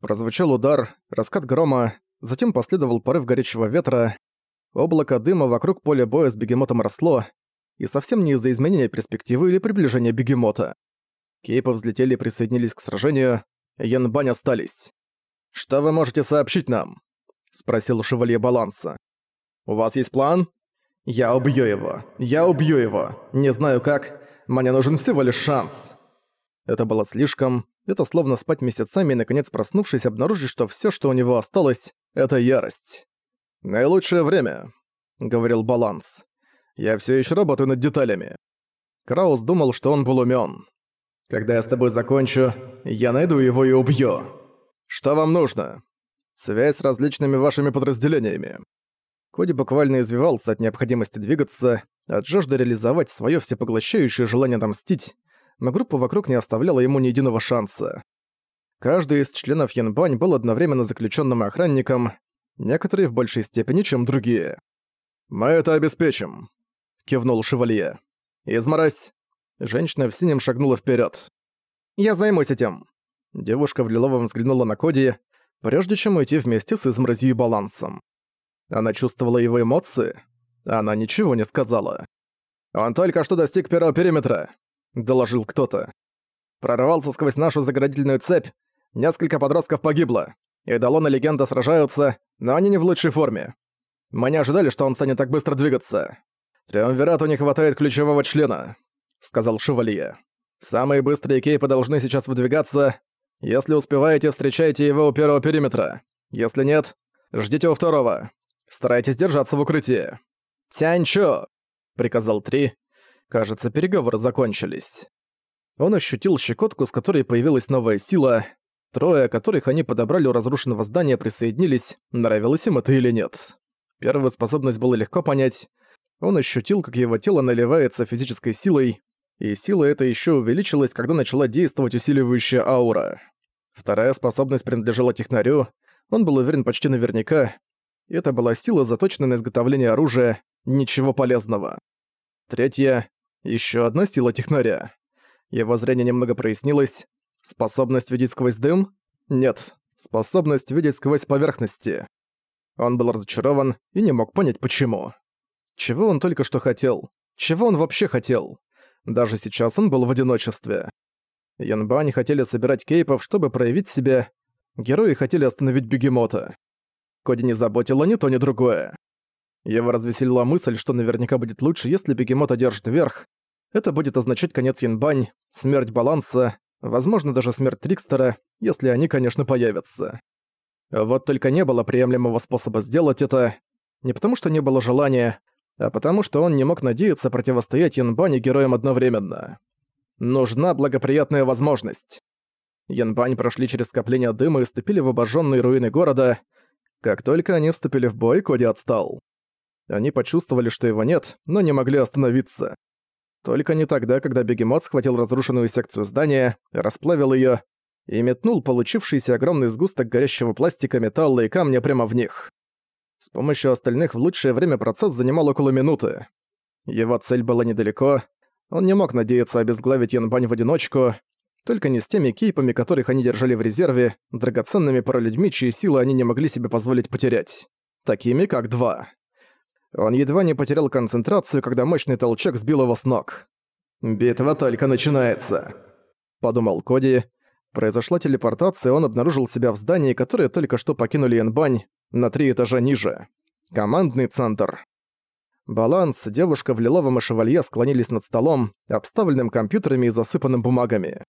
Прозвучал удар, раскат грома, затем последовал порыв горячего ветра, облако дыма вокруг поля боя с бегемотом росло, и совсем не из-за изменения перспективы или приближения бегемота. Кейпы взлетели и присоединились к сражению, Янбань остались. «Что вы можете сообщить нам?» — спросил шевалье Баланса. «У вас есть план?» «Я убью его! Я убью его! Не знаю как, мне нужен всего лишь шанс!» Это было слишком, это словно спать месяцами и наконец проснувшись обнаружить, что всё, что у него осталось, — это ярость. «Наилучшее время», — говорил Баланс. «Я всё ещё работаю над деталями». Краус думал, что он был умён. «Когда я с тобой закончу, я найду его и убью. Что вам нужно? Связь с различными вашими подразделениями». Коди буквально извивался от необходимости двигаться, от жажды реализовать своё всепоглощающее желание отомстить, но группа вокруг не оставляла ему ни единого шанса. Каждый из членов Янбань был одновременно заключенным и охранником, некоторые в большей степени, чем другие. «Мы это обеспечим», — кивнул Шевалье. «Изморозь!» Женщина в синем шагнула вперед. «Я займусь этим!» Девушка в лиловом взглянула на Коди, прежде чем уйти вместе с изморозью и балансом. Она чувствовала его эмоции, она ничего не сказала. «Он только что достиг первого периметра», — доложил кто-то. «Прорвался сквозь нашу заградительную цепь, несколько подростков погибло. Эдалон и Легенда сражаются, но они не в лучшей форме. Мы не ожидали, что он станет так быстро двигаться. Триумвирату не хватает ключевого члена», — сказал Шевалье. «Самые быстрые кейпы должны сейчас выдвигаться. Если успеваете, встречайте его у первого периметра. Если нет, ждите у второго. Старайтесь держаться в укрытии». «Тяньчо!» — приказал Три. Кажется, переговоры закончились. Он ощутил щекотку, с которой появилась новая сила. Трое, которых они подобрали у разрушенного здания, присоединились, нравилось им это или нет. Первую способность было легко понять. Он ощутил, как его тело наливается физической силой, и сила эта еще увеличилась, когда начала действовать усиливающая аура. Вторая способность принадлежала технарю, он был уверен почти наверняка. Это была сила, заточенная на изготовление оружия, ничего полезного. Третья — еще одна сила технаря. Его зрение немного прояснилось. Способность видеть сквозь дым? Нет, способность видеть сквозь поверхности. Он был разочарован и не мог понять, почему. Чего он только что хотел? Чего он вообще хотел? Даже сейчас он был в одиночестве. Янбань хотели собирать кейпов, чтобы проявить себя. Герои хотели остановить бегемота. Коди не заботило ни то, ни другое. Его развеселила мысль, что наверняка будет лучше, если бегемот одержит верх. Это будет означать конец Янбань, смерть баланса, возможно, даже смерть Трикстера, если они, конечно, появятся. Вот только не было приемлемого способа сделать это, не потому что не было желания, а потому что он не мог надеяться противостоять Янбань и героям одновременно. Нужна благоприятная возможность. Янбань прошли через скопление дыма и ступили в обожженные руины города. Как только они вступили в бой, Коди отстал. Они почувствовали, что его нет, но не могли остановиться. Только не тогда, когда бегемот схватил разрушенную секцию здания, расплавил её и метнул получившийся огромный сгусток горящего пластика, металла и камня прямо в них. С помощью остальных в лучшее время процесс занимал около минуты. Его цель была недалеко, он не мог надеяться обезглавить Янбань в одиночку, только не с теми кейпами, которых они держали в резерве, драгоценными паралюдьми, чьи силы они не могли себе позволить потерять. Такими, как два. Он едва не потерял концентрацию, когда мощный толчок сбил его с ног. «Битва только начинается», — подумал Коди. Произошла телепортация, он обнаружил себя в здании, которое только что покинули Янбань, на три этажа ниже. Командный центр. Баланс, девушка в лиловом и шевалье склонились над столом, обставленным компьютерами и засыпанным бумагами.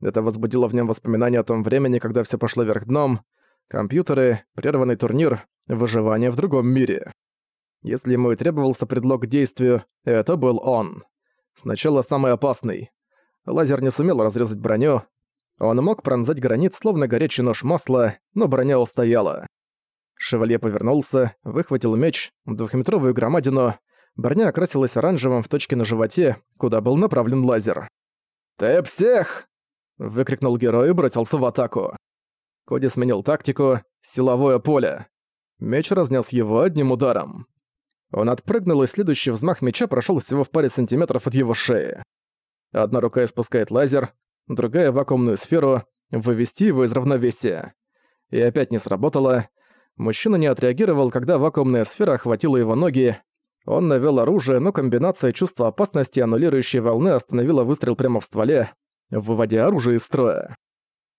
Это возбудило в нем воспоминания о том времени, когда все пошло вверх дном. Компьютеры, прерванный турнир, выживание в другом мире. Если ему и требовался предлог к действию, это был он. Сначала самый опасный. Лазер не сумел разрезать броню. Он мог пронзать границ, словно горячий нож масла, но броня устояла. Шевалье повернулся, выхватил меч, двухметровую громадину. Броня окрасилась оранжевым в точке на животе, куда был направлен лазер. «Ты всех!» — выкрикнул герой и бросился в атаку. Коди сменил тактику «Силовое поле». Меч разнес его одним ударом. Он отпрыгнул, и следующий взмах меча прошел всего в паре сантиметров от его шеи. Одна рука испускает лазер, другая — вакуумную сферу, вывести его из равновесия. и опять не сработало. Мужчина не отреагировал, когда вакуумная сфера охватила его ноги. Он навёл оружие, но комбинация чувства опасности и аннулирующей волны остановила выстрел прямо в стволе, выводя оружие из строя.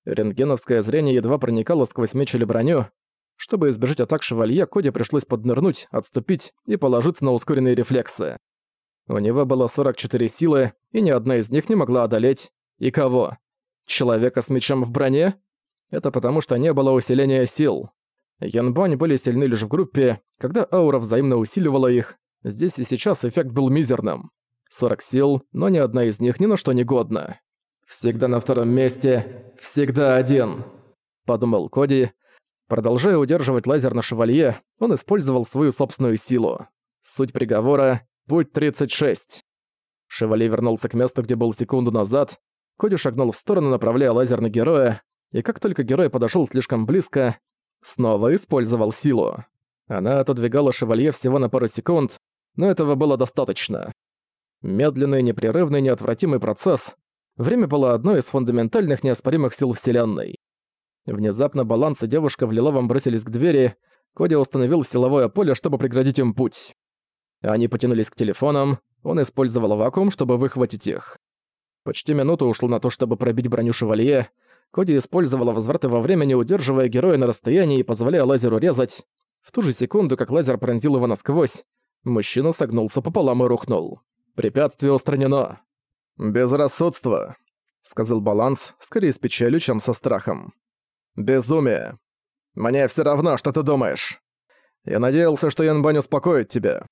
Рентгеновское зрение едва проникало сквозь меч или броню. Чтобы избежать атак шевалье, Коде пришлось поднырнуть, отступить и положиться на ускоренные рефлексы. У него было 44 силы, и ни одна из них не могла одолеть. И кого? Человека с мечом в броне? Это потому, что не было усиления сил. Янбань были сильны лишь в группе, когда аура взаимно усиливала их. Здесь и сейчас эффект был мизерным. 40 сил, но ни одна из них ни на что не годна. «Всегда на втором месте, всегда один», — подумал Коди. Продолжая удерживать лазер на шевалье, он использовал свою собственную силу. Суть приговора — путь 36. Шевалье вернулся к месту, где был секунду назад. Коди шагнул в сторону, направляя лазер на героя, и как только герой подошел слишком близко, снова использовал силу. Она отодвигала шевалье всего на пару секунд, но этого было достаточно. Медленный, непрерывный, неотвратимый процесс, Время было одной из фундаментальных неоспоримых сил Вселенной. Внезапно баланс и девушка в лиловом бросились к двери, Коди установил силовое поле, чтобы преградить им путь. Они потянулись к телефонам, он использовал вакуум, чтобы выхватить их. Почти минуту ушло на то, чтобы пробить броню шевалье. Коди использовала возвраты во времени, удерживая героя на расстоянии и позволяя лазеру резать. В ту же секунду, как лазер пронзил его насквозь, мужчина согнулся пополам и рухнул. Препятствие устранено. «Безрассудство», — сказал Баланс, скорее с печалью, чем со страхом. «Безумие. Мне все равно, что ты думаешь. Я надеялся, что Янбань успокоит тебя».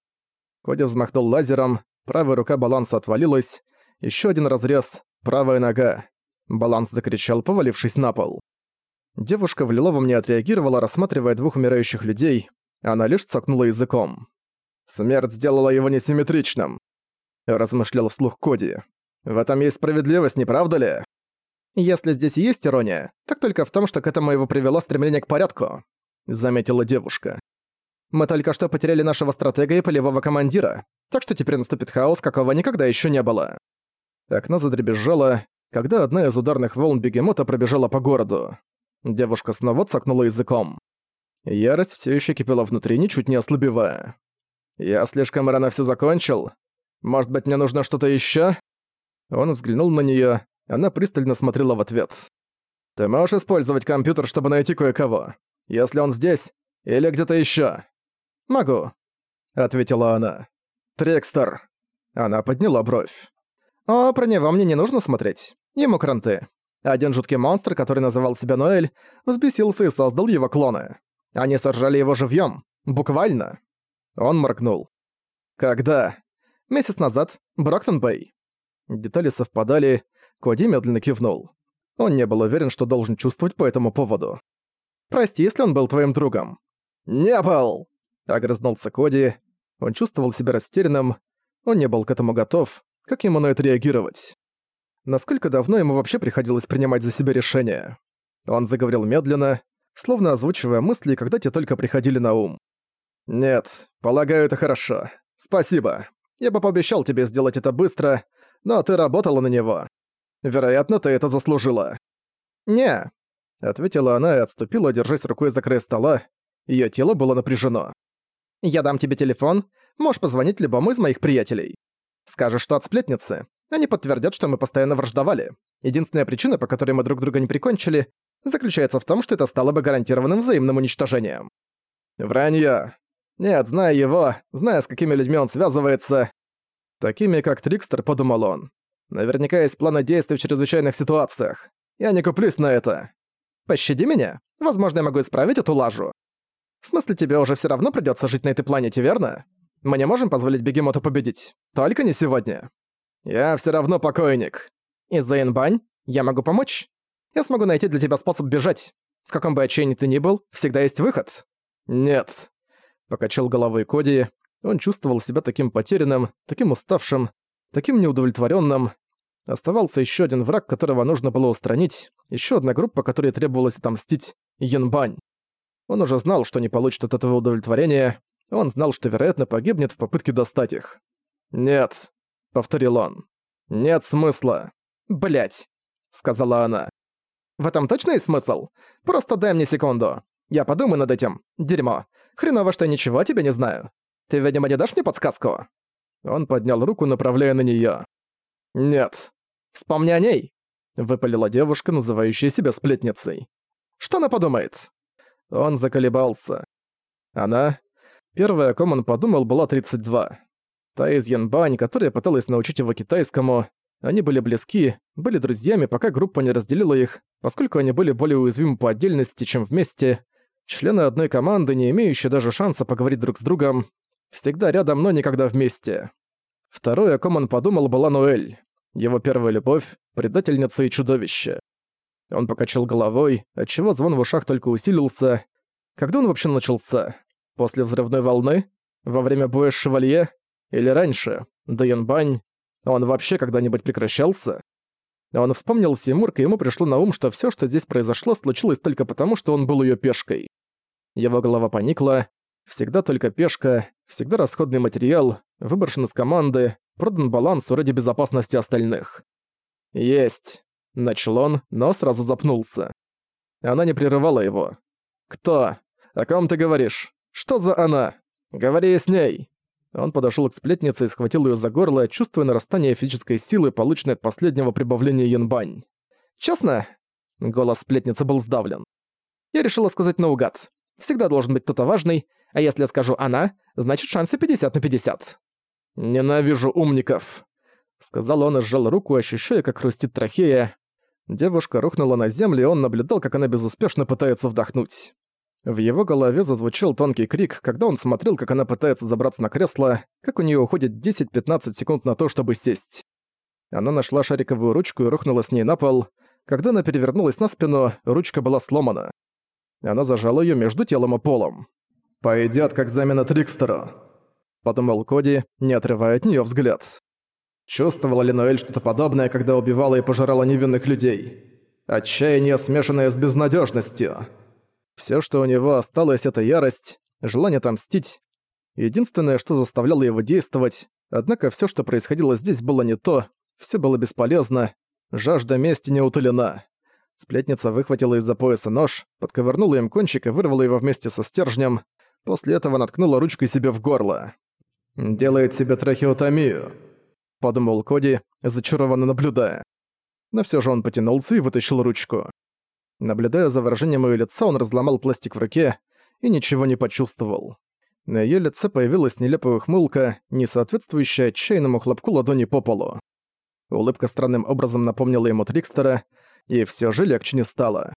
Коди взмахнул лазером, правая рука Баланса отвалилась, еще один разрез, правая нога. Баланс закричал, повалившись на пол. Девушка в лиловом не отреагировала, рассматривая двух умирающих людей, она лишь цокнула языком. «Смерть сделала его несимметричным», — размышлял вслух Коди. В этом есть справедливость, не правда ли? Если здесь есть ирония, так только в том, что к этому его привело стремление к порядку», — заметила девушка. «Мы только что потеряли нашего стратега и полевого командира, так что теперь наступит хаос, какого никогда еще не было». Окно задребезжало, когда одна из ударных волн бегемота пробежала по городу. Девушка снова цокнула языком. Ярость все еще кипела внутри, ничуть не ослабевая. «Я слишком рано все закончил. Может быть, мне нужно что-то еще? Он взглянул на неё, она пристально смотрела в ответ. «Ты можешь использовать компьютер, чтобы найти кое-кого? Если он здесь или где-то ещё?» «Могу», — ответила она. «Трекстер». Она подняла бровь. «О, про него мне не нужно смотреть. Ему кранты. Один жуткий монстр, который называл себя Ноэль, взбесился и создал его клоны. Они сожрали его живьём. Буквально». Он моргнул. «Когда?» «Месяц назад. Броктон-Бэй». Детали совпадали, Коди медленно кивнул. Он не был уверен, что должен чувствовать по этому поводу. «Прости, если он был твоим другом». «Не был!» — огрызнулся Коди. Он чувствовал себя растерянным, он не был к этому готов, как ему на это реагировать. Насколько давно ему вообще приходилось принимать за себя решения? Он заговорил медленно, словно озвучивая мысли, когда те только приходили на ум. «Нет, полагаю, это хорошо. Спасибо. Я бы пообещал тебе сделать это быстро, но ты работала на него. Вероятно, ты это заслужила». «Не», — ответила она и отступила, держась рукой за край стола. Её тело было напряжено. «Я дам тебе телефон, можешь позвонить любому из моих приятелей. Скажешь, что от сплетницы. Они подтвердят, что мы постоянно враждовали. Единственная причина, по которой мы друг друга не прикончили, заключается в том, что это стало бы гарантированным взаимным уничтожением». «Вранье. Нет, зная его, зная, с какими людьми он связывается, Такими, как Трикстер, подумал он. Наверняка есть планы действий в чрезвычайных ситуациях. Я не куплюсь на это. Пощади меня. Возможно, я могу исправить эту лажу. В смысле, тебе уже все равно придется жить на этой планете, верно? Мы не можем позволить Бегемоту победить. Только не сегодня. Я все равно покойник. Из-за Инбань я могу помочь. Я смогу найти для тебя способ бежать. В каком бы отчаянии ты ни был, всегда есть выход. Нет. Покачал головой Коди, он чувствовал себя таким потерянным, таким уставшим, таким неудовлетворенным. Оставался еще один враг, которого нужно было устранить, еще одна группа, которой требовалось отомстить — Янбань. Он уже знал, что не получит от этого удовлетворения, он знал, что, вероятно, погибнет в попытке достать их. «Нет», — повторил он, — «нет смысла». «Блядь», — сказала она. В этом точно есть смысл? Просто дай мне секунду. Я подумаю над этим. Дерьмо. Хреново, что я ничего о тебе не знаю. Ты, видимо, не дашь мне подсказку?» Он поднял руку, направляя на неё. «Нет. Вспомни о ней!» — выпалила девушка, называющая себя сплетницей. «Что она подумает?» Он заколебался. Она... Первая, о ком он подумал, была 32. Та из Янбань, которая пыталась научить его китайскому. Они были близки, были друзьями, пока группа не разделила их, поскольку они были более уязвимы по отдельности, чем вместе. Члены одной команды, не имеющие даже шанса поговорить друг с другом, всегда рядом, но никогда вместе. Второй, о ком он подумал, была Ноэль. Его первая любовь, предательница и чудовище. Он покачал головой, отчего звон в ушах только усилился. Когда он вообще начался? После взрывной волны? Во время боя с Шевалье? Или раньше? До Янбань? Он вообще когда-нибудь прекращался? Он вспомнил Симурка, и ему пришло на ум, что всё, что здесь произошло, случилось только потому, что он был её пешкой. Его голова поникла. Всегда только пешка, всегда расходный материал, выброшен из команды, продан балансу ради безопасности остальных. «Есть», — начал он, но сразу запнулся. Она не прерывала его. «Кто? О ком ты говоришь? Что за она? Говори с ней!» Он подошёл к сплетнице и схватил её за горло, чувствуя нарастание физической силы, полученной от последнего прибавления янбань. «Честно?» — голос сплетницы был сдавлен. «Я решила сказать наугад. Всегда должен быть кто-то важный, а если я скажу «она», значит шансы 50 на 50. «Ненавижу умников», — сказал он и сжал руку, ощущая, как хрустит трахея. Девушка рухнула на землю, и он наблюдал, как она безуспешно пытается вдохнуть. В его голове зазвучал тонкий крик, когда он смотрел, как она пытается забраться на кресло, как у нее уходит 10-15 секунд на то, чтобы сесть. Она нашла шариковую ручку и рухнула с ней на пол. Когда она перевернулась на спину, ручка была сломана. Она зажала ее между телом и полом. «Пойдёт как замена Трикстера», подумал Коди, не отрывая от неё взгляд. Чувствовала ли Ноэль что-то подобное, когда убивала и пожирала невинных людей? Отчаяние, смешанное с безнадёжностью. Всё, что у него осталось, это ярость, желание отомстить. Единственное, что заставляло его действовать, однако всё, что происходило здесь, было не то, всё было бесполезно, жажда мести не утолена. Сплетница выхватила из-за пояса нож, подковырнула им кончик и вырвала его вместе со стержнем, после этого наткнула ручкой себе в горло. «Делает себе трахеотомию», — подумал Коди, зачарованно наблюдая. Но всё же он потянулся и вытащил ручку. Наблюдая за выражением её лица, он разломал пластик в руке и ничего не почувствовал. На её лице появилась нелепая ухмылка, не соответствующая отчаянному хлопку ладони по полу. Улыбка странным образом напомнила ему Трикстера, и всё же легче не стало.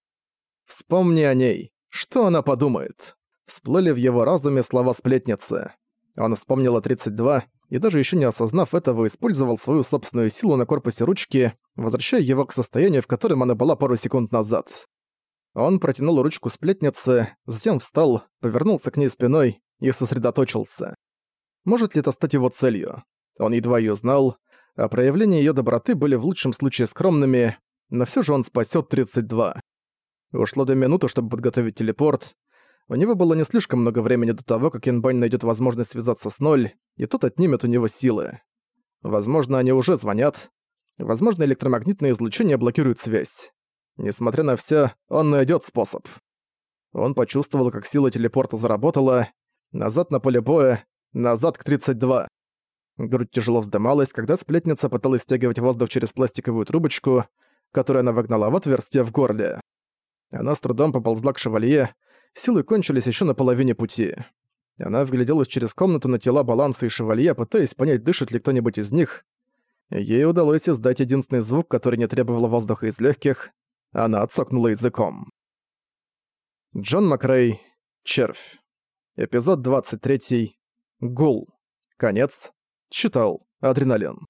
«Вспомни о ней. Что она подумает?» Всплыли в его разуме слова сплетницы. Он вспомнил о 32 и даже еще не осознав этого, использовал свою собственную силу на корпусе ручки, возвращая его к состоянию, в котором она была пару секунд назад. Он протянул ручку сплетницы, затем встал, повернулся к ней спиной и сосредоточился. Может ли это стать его целью? Он едва ее знал, а проявления ее доброты были в лучшем случае скромными, но все же он спасет 32. Ушло до минуты, чтобы подготовить телепорт, у него было не слишком много времени до того, как Инбань найдет возможность связаться с Ноль, и тот отнимет у него силы. Возможно, они уже звонят. Возможно, электромагнитное излучение блокирует связь. Несмотря на все, он найдет способ. Он почувствовал, как сила телепорта заработала. Назад на поле боя, назад к 32. Грудь тяжело вздымалась, когда сплетница пыталась стягивать воздух через пластиковую трубочку, которую она вогнала в отверстие в горле. Она с трудом поползла к шевалье, силы кончились еще на половине пути. Она вгляделась через комнату на тела баланса и шевалье, пытаясь понять, дышит ли кто-нибудь из них. Ей удалось издать единственный звук, который не требовал воздуха из легких. Она отсокнула языком. Джон Макрей. Червь. Эпизод 23. Гул. Конец. Читал. Адреналин.